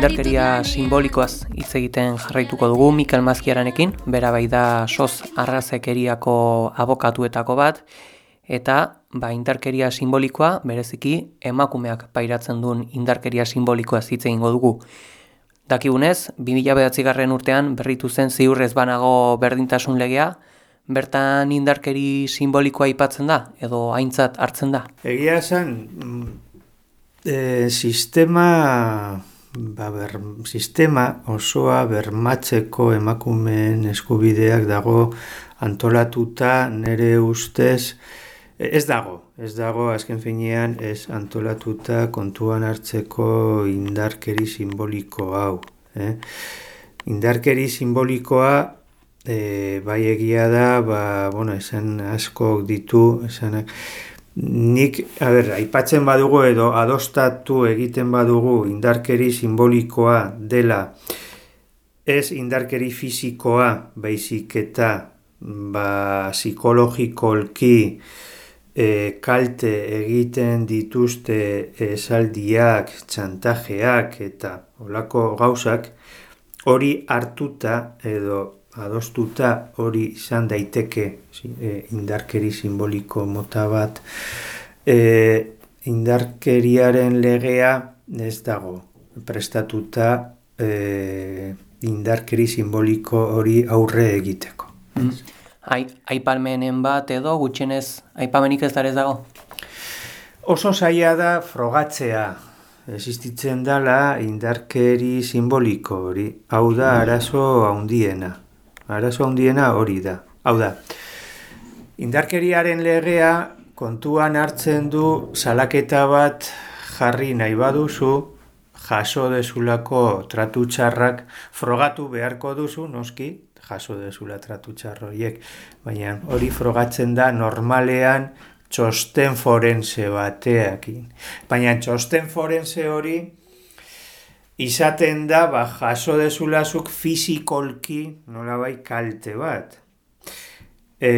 Indarkeria simbolikoaz hitz egiten jarraituko dugu Mikel Mazkiaranekin, bera bai da soz arrazekeriako abokatuetako bat, eta ba, indarkeria simbolikoa bereziki emakumeak pairatzen duen indarkeria simbolikoa hitz egingo dugu. Dakigunez, 2009 garren urtean berritu zen ziurrez banago berdintasun legea, bertan indarkeri simbolikoa aipatzen da, edo aintzat hartzen da? Egia esan, e, sistema, ba, ber, sistema osoa bermatzeko emakumeen eskubideak dago antolatuta nere ustez, Ez dago, ez dago azken finean ez antolatuta kontuan hartzeko indarkeri simboliko hau. Eh? Indarkeri simbolikoa e, bai egia da, ba, bueno, esan asko ditu, esan, nik, a ber, aipatzen badugu edo adostatu egiten badugu indarkeri simbolikoa dela ez indarkeri fisikoa baizik eta ba, psikologikolki, e, kalte egiten dituzte esaldiak, txantajeak eta olako gauzak, hori hartuta edo adostuta hori izan daiteke e, indarkeri simboliko mota bat, e, indarkeriaren legea ez dago prestatuta e, indarkeri simboliko hori aurre egiteko. Mm aipalmenen bat edo gutxenez aipamenik ez darez dago? Oso zaila da frogatzea existitzen dala indarkeri simboliko hori. Hau da arazo handiena. Arazo handiena hori da. Hau da, indarkeriaren legea kontuan hartzen du salaketa bat jarri nahi baduzu, jaso dezulako tratu txarrak frogatu beharko duzu, noski, jaso dezula tratu txarroiek, baina hori frogatzen da normalean txosten forense bateakin. Baina txosten forense hori izaten da ba, jaso dezulazuk fizikolki nola bai kalte bat. E,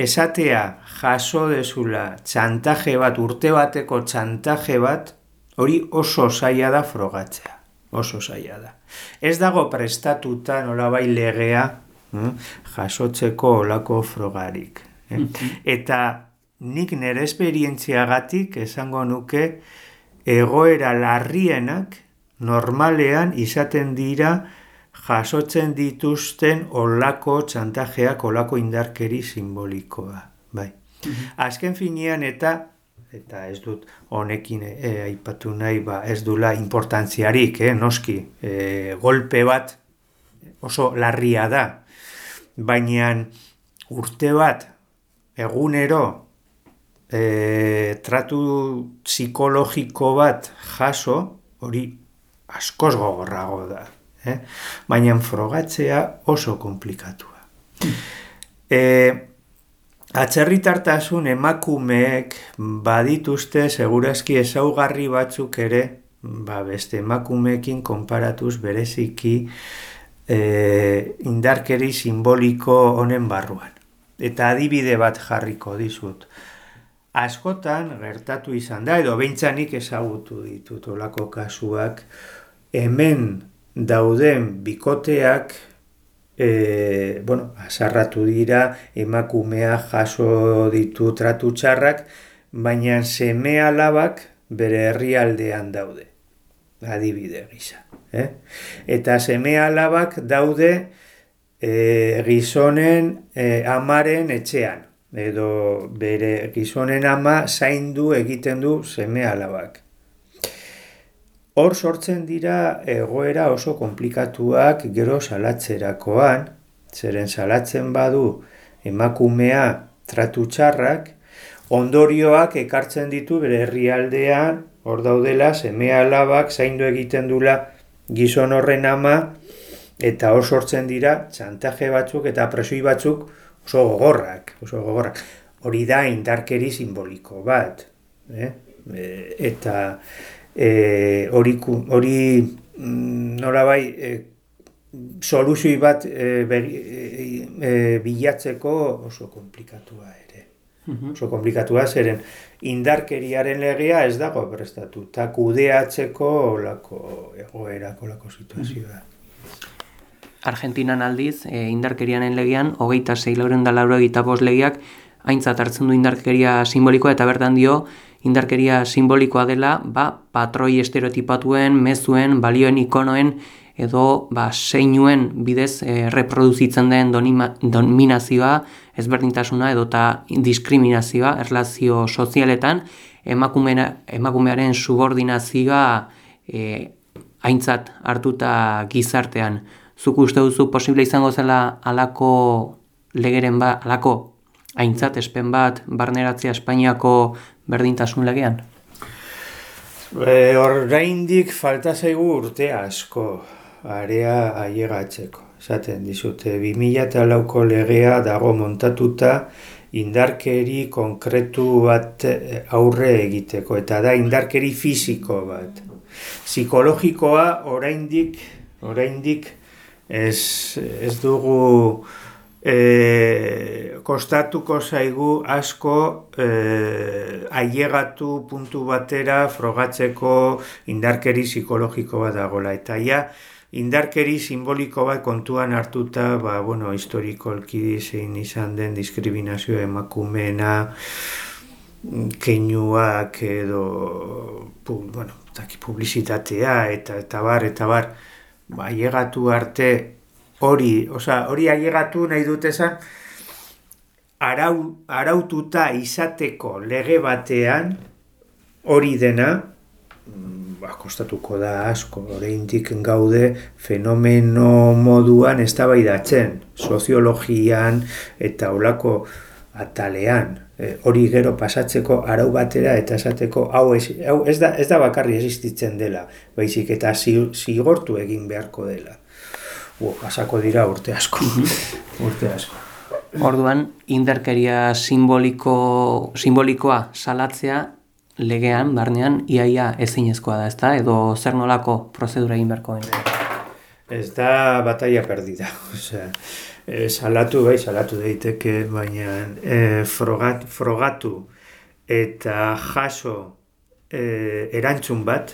esatea jaso dezula txantaje bat, urte bateko txantaje bat, hori oso zaila da frogatzea oso zaila da. Ez dago prestatuta nolabai legea hm, jasotzeko olako frogarik. Eh? Mhm. Eta nik nire esperientziagatik esango nuke egoera larrienak normalean izaten dira jasotzen dituzten olako txantajeak olako indarkeri simbolikoa. Bai. Mhm. Azken finean eta eta ez dut honekin e, aipatu nahi ba ez dula importantziarik, eh, noski, e, golpe bat oso larria da, baina urte bat egunero e, tratu psikologiko bat jaso, hori askoz gogorrago da, eh? baina frogatzea oso komplikatua. E, Atzerritartasun emakumeek badituzte segurazki ezaugarri batzuk ere, ba beste emakumeekin konparatuz bereziki e, indarkeri simboliko honen barruan. Eta adibide bat jarriko dizut. Askotan gertatu izan da, edo beintzanik ezagutu ditut olako kasuak, hemen dauden bikoteak e, bueno, azarratu dira emakumea jaso ditu tratu txarrak, baina seme alabak bere herrialdean daude, adibide gisa. Eh? Eta seme alabak daude e, gizonen e, amaren etxean, edo bere gizonen ama zaindu egiten du seme alabak. Hor sortzen dira egoera oso komplikatuak gero salatzerakoan, zeren salatzen badu emakumea tratu txarrak, ondorioak ekartzen ditu bere herrialdean, hor daudela, semea alabak zaindu egiten dula gizon horren ama, eta hor sortzen dira txantaje batzuk eta presoi batzuk oso gogorrak, oso gogorrak. Hori da indarkeri simboliko bat, eh? E, eta e, hori hori mm, nola bai e, soluzioi bat e, e, e, bilatzeko oso komplikatua ere. Mhm. Oso komplikatua zeren indarkeriaren legea ez dago prestatu, eta kudeatzeko olako egoerako olako situazioa. Argentinan aldiz, e, indarkerianen legean, hogeita zei lauren da lauro legiak, haintzat hartzen du indarkeria simbolikoa, eta bertan dio, indarkeria simbolikoa dela, ba, patroi estereotipatuen, mezuen, balioen ikonoen, edo ba, seinuen bidez e, reproduzitzen den donima, dominazioa, ezberdintasuna edo eta diskriminazioa, erlazio sozialetan, emakumearen subordinazioa e, aintzat hartuta gizartean zuk uste duzu posible izango zela alako legeren ba, alako aintzat espen bat barneratzea Espainiako berdintasun legean? E, Horreindik falta zaigu urte asko area aiegatzeko. Zaten dizute, 2000 eta lauko legea dago montatuta indarkeri konkretu bat aurre egiteko, eta da indarkeri fisiko bat. Psikologikoa oraindik oraindik ez, ez dugu e, kostatuko zaigu asko e, ailegatu puntu batera frogatzeko indarkeri psikologiko bat dagoela. Eta ja, indarkeri simboliko bat kontuan hartuta, ba, bueno, historiko elkidi zein izan den diskriminazio emakumena, keinuak edo, pu, bueno, publizitatea eta eta bar, eta bar, ba, ailegatu arte hori, oza, hori ailegatu nahi dut esan, arau, araututa izateko lege batean hori dena, mm, ba, kostatuko da asko, oraindik gaude fenomeno moduan eztabaidatzen, soziologian eta olako atalean, e, hori gero pasatzeko arau batera eta esateko hau ez, hau ez, da, ez da bakarri existitzen dela, baizik eta zigortu egin beharko dela. Ua, pasako dira urte asko. Mhm. urte asko. Orduan, indarkeria simboliko, simbolikoa salatzea legean, barnean, iaia ezinezkoa da, ezta? Edo zer nolako prozedura egin beharko Ez da batalla perdida. Osea, e, salatu bai, salatu daiteke, baina e, frogat, frogatu eta jaso e, erantzun bat,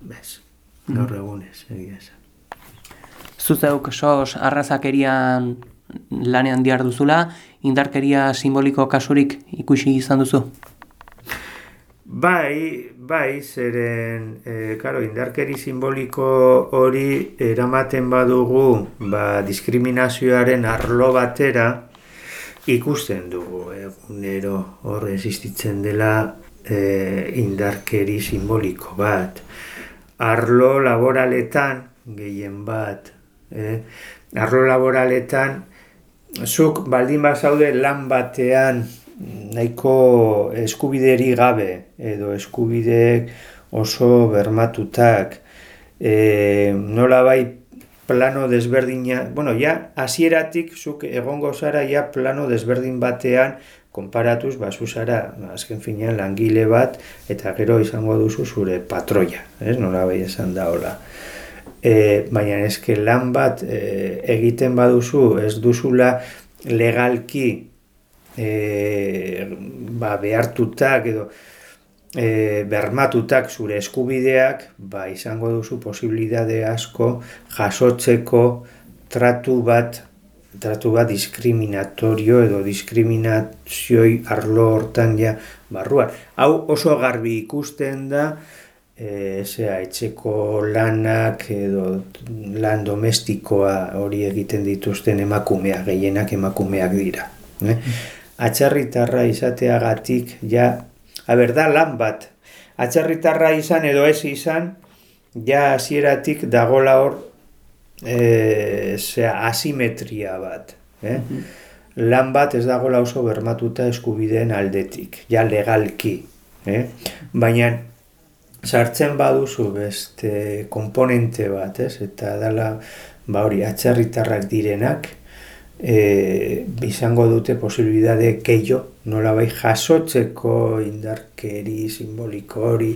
bez, gaur mm. egunez, egia esan. Zuzeuk sos arrazakerian lanean diar duzula, indarkeria simboliko kasurik ikusi izan duzu? Bai, bai, zeren, e, karo, indarkeri simboliko hori eramaten badugu, ba, diskriminazioaren arlo batera ikusten dugu, egunero hor existitzen dela e, indarkeri simboliko bat. Arlo laboraletan, gehien bat, e, arlo laboraletan, zuk baldin bat zaude lan batean nahiko eskubideri gabe edo eskubideek oso bermatutak e, nola bai plano desberdina, bueno, ja, hasieratik zuk egongo zara ja plano desberdin batean konparatuz, ba, zuzara, azken finean, langile bat, eta gero izango duzu zure patroia, ez, nola bai esan da hola. E, baina eske lan bat e, egiten baduzu, ez duzula legalki e, ba, behartutak edo e, bermatutak zure eskubideak, ba, izango duzu posibilidade asko jasotzeko tratu bat tratu bat diskriminatorio edo diskriminazioi arlo hortan ja barruan. Hau oso garbi ikusten da, e, zera, etxeko lanak edo lan domestikoa hori egiten dituzten emakumeak, gehienak emakumeak dira. Eh? Atxarritarra izateagatik ja, haber da lan bat, atxarritarra izan edo ez izan, ja hasieratik dagola hor e, asimetria bat. Eh? Mhm. Lan bat ez dagola oso bermatuta eskubideen aldetik, ja legalki. Eh? Baina sartzen baduzu beste komponente bat, ez? eta dala ba hori atzerritarrak direnak e, izango dute posibilidade keio nola bai jasotzeko indarkeri simboliko hori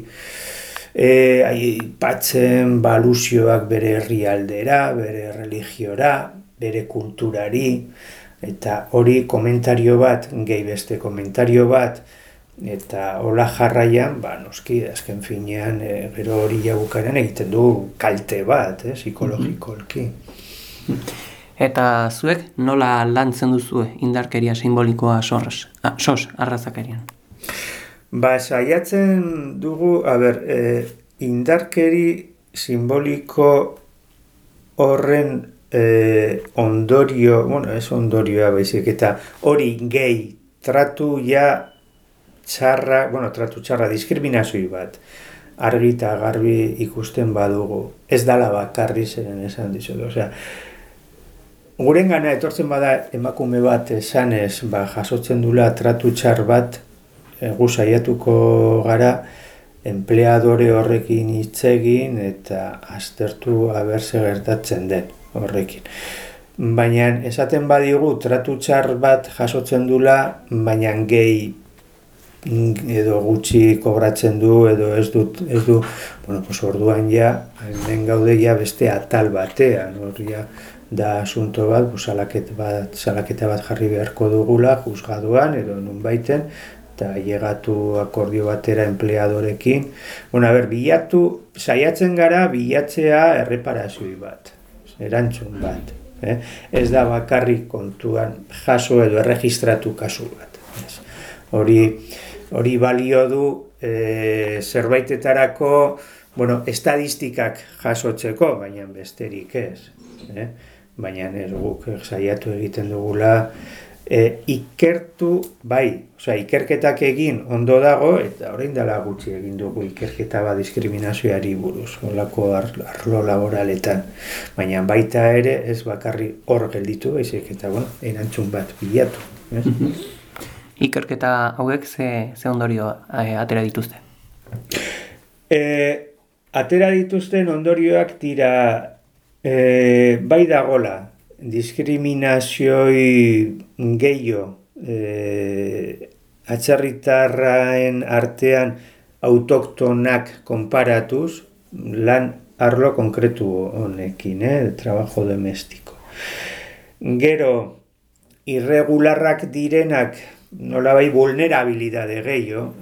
e, patzen baluzioak bere herrialdera, bere religiora, bere kulturari, eta hori komentario bat, gehi beste komentario bat, eta hola jarraian, ba, noski, azken finean, e, gero hori jagukaren egiten du kalte bat, eh, psikologikolki. Eta zuek nola lantzen duzu indarkeria simbolikoa sorrez, ah, sos, arrazakerian? Ba, saiatzen dugu, a ber, e, indarkeri simboliko horren e, ondorio, bueno, ez ondorioa baizik, eta hori gehi tratu ja txarra, bueno, tratu txarra diskriminazioi bat, argi eta garbi ikusten badugu, ez dala bakarri zeren esan dizut, osea, Guren gana etortzen bada emakume bat esanez, ba, jasotzen dula tratu txar bat, e, gu saiatuko gara, empleadore horrekin hitz egin eta aztertu aberse gertatzen den horrekin. Baina esaten badigu tratu txar bat jasotzen dula, baina gehi edo gutxi kobratzen du edo ez dut ez du bueno pues orduan ja hemen gaude ja beste atal batean horria da asunto bat salaket bat salaketa bat jarri beharko dugula juzgaduan edo nunbaiten eta llegatu akordio batera empleadorekin bueno a ber bilatu saiatzen gara bilatzea erreparazioi bat erantzun bat eh? ez da bakarrik kontuan jaso edo erregistratu kasu bat hori hori balio du e, zerbaitetarako bueno, estadistikak jasotzeko, baina besterik ez. Eh? Baina ez guk saiatu egiten dugula e, ikertu bai, osea, ikerketak egin ondo dago, eta orain dela gutxi egin dugu ikerketa bat diskriminazioari buruz, olako arlo laboraletan. Baina baita ere ez bakarri hor gelditu, baizik eta bueno, erantzun bat bilatu. Eh? ikerketa hauek ze, ze ondorio e, atera dituzte? E, atera dituzten ondorioak dira e, bai dagola diskriminazioi gehiago e, atxarritarraen artean autoktonak konparatuz lan arlo konkretu honekin, eh, trabajo domestiko. Gero, irregularrak direnak nola bai vulnerabilidade gehiago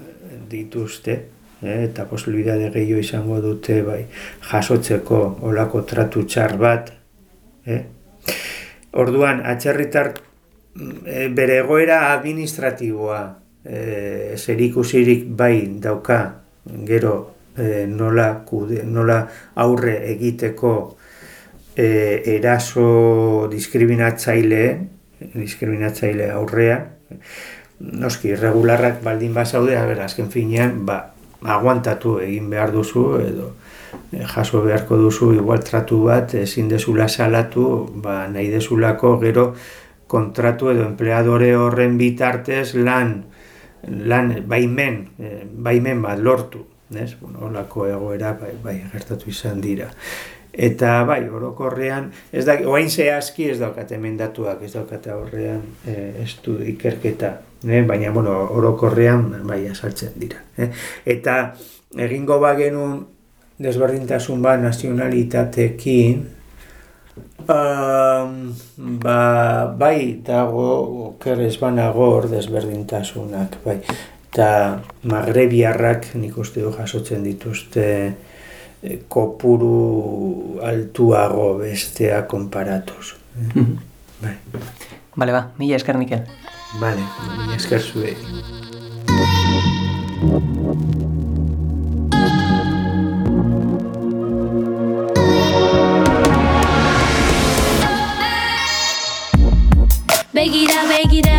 dituzte, eh, eta posibilidade gehiago izango dute bai jasotzeko olako tratu txar bat. Eh? Orduan, atxerritar e, bere egoera administratiboa e, zerikusirik bai dauka gero e, nola, kude, nola aurre egiteko e, eraso diskriminatzaile diskriminatzaile aurrean noski, irregularrak baldin bazaude, ber, azken finean, ba, aguantatu egin behar duzu, edo eh, jaso beharko duzu, igual tratu bat, ezin dezula salatu, ba, nahi dezulako gero kontratu edo empleadore horren bitartez lan, lan baimen, eh, baimen bat lortu. Ez? Bueno, olako egoera bai, bai gertatu izan dira. Eta bai, orokorrean, ez da, oain zehazki ez daukate mendatuak, ez daukate horrean e, estu ikerketa, eh? baina, bueno, orokorrean bai asaltzen dira. Eh? Eta egingo bagenun desberdintasun bat nazionalitatekin, um, ba, bai dago, oker ez banago hor desberdintasunak, bai. Eta magrebiarrak nik uste du jasotzen dituzte, Eh, kopuru altuago bestea konparatuz. Mm Bai. Bale ba, mila esker Mikel. Vale, eskerzu Begira, begira.